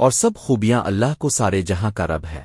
اور سب خوبیاں اللہ کو سارے جہاں کا رب ہے۔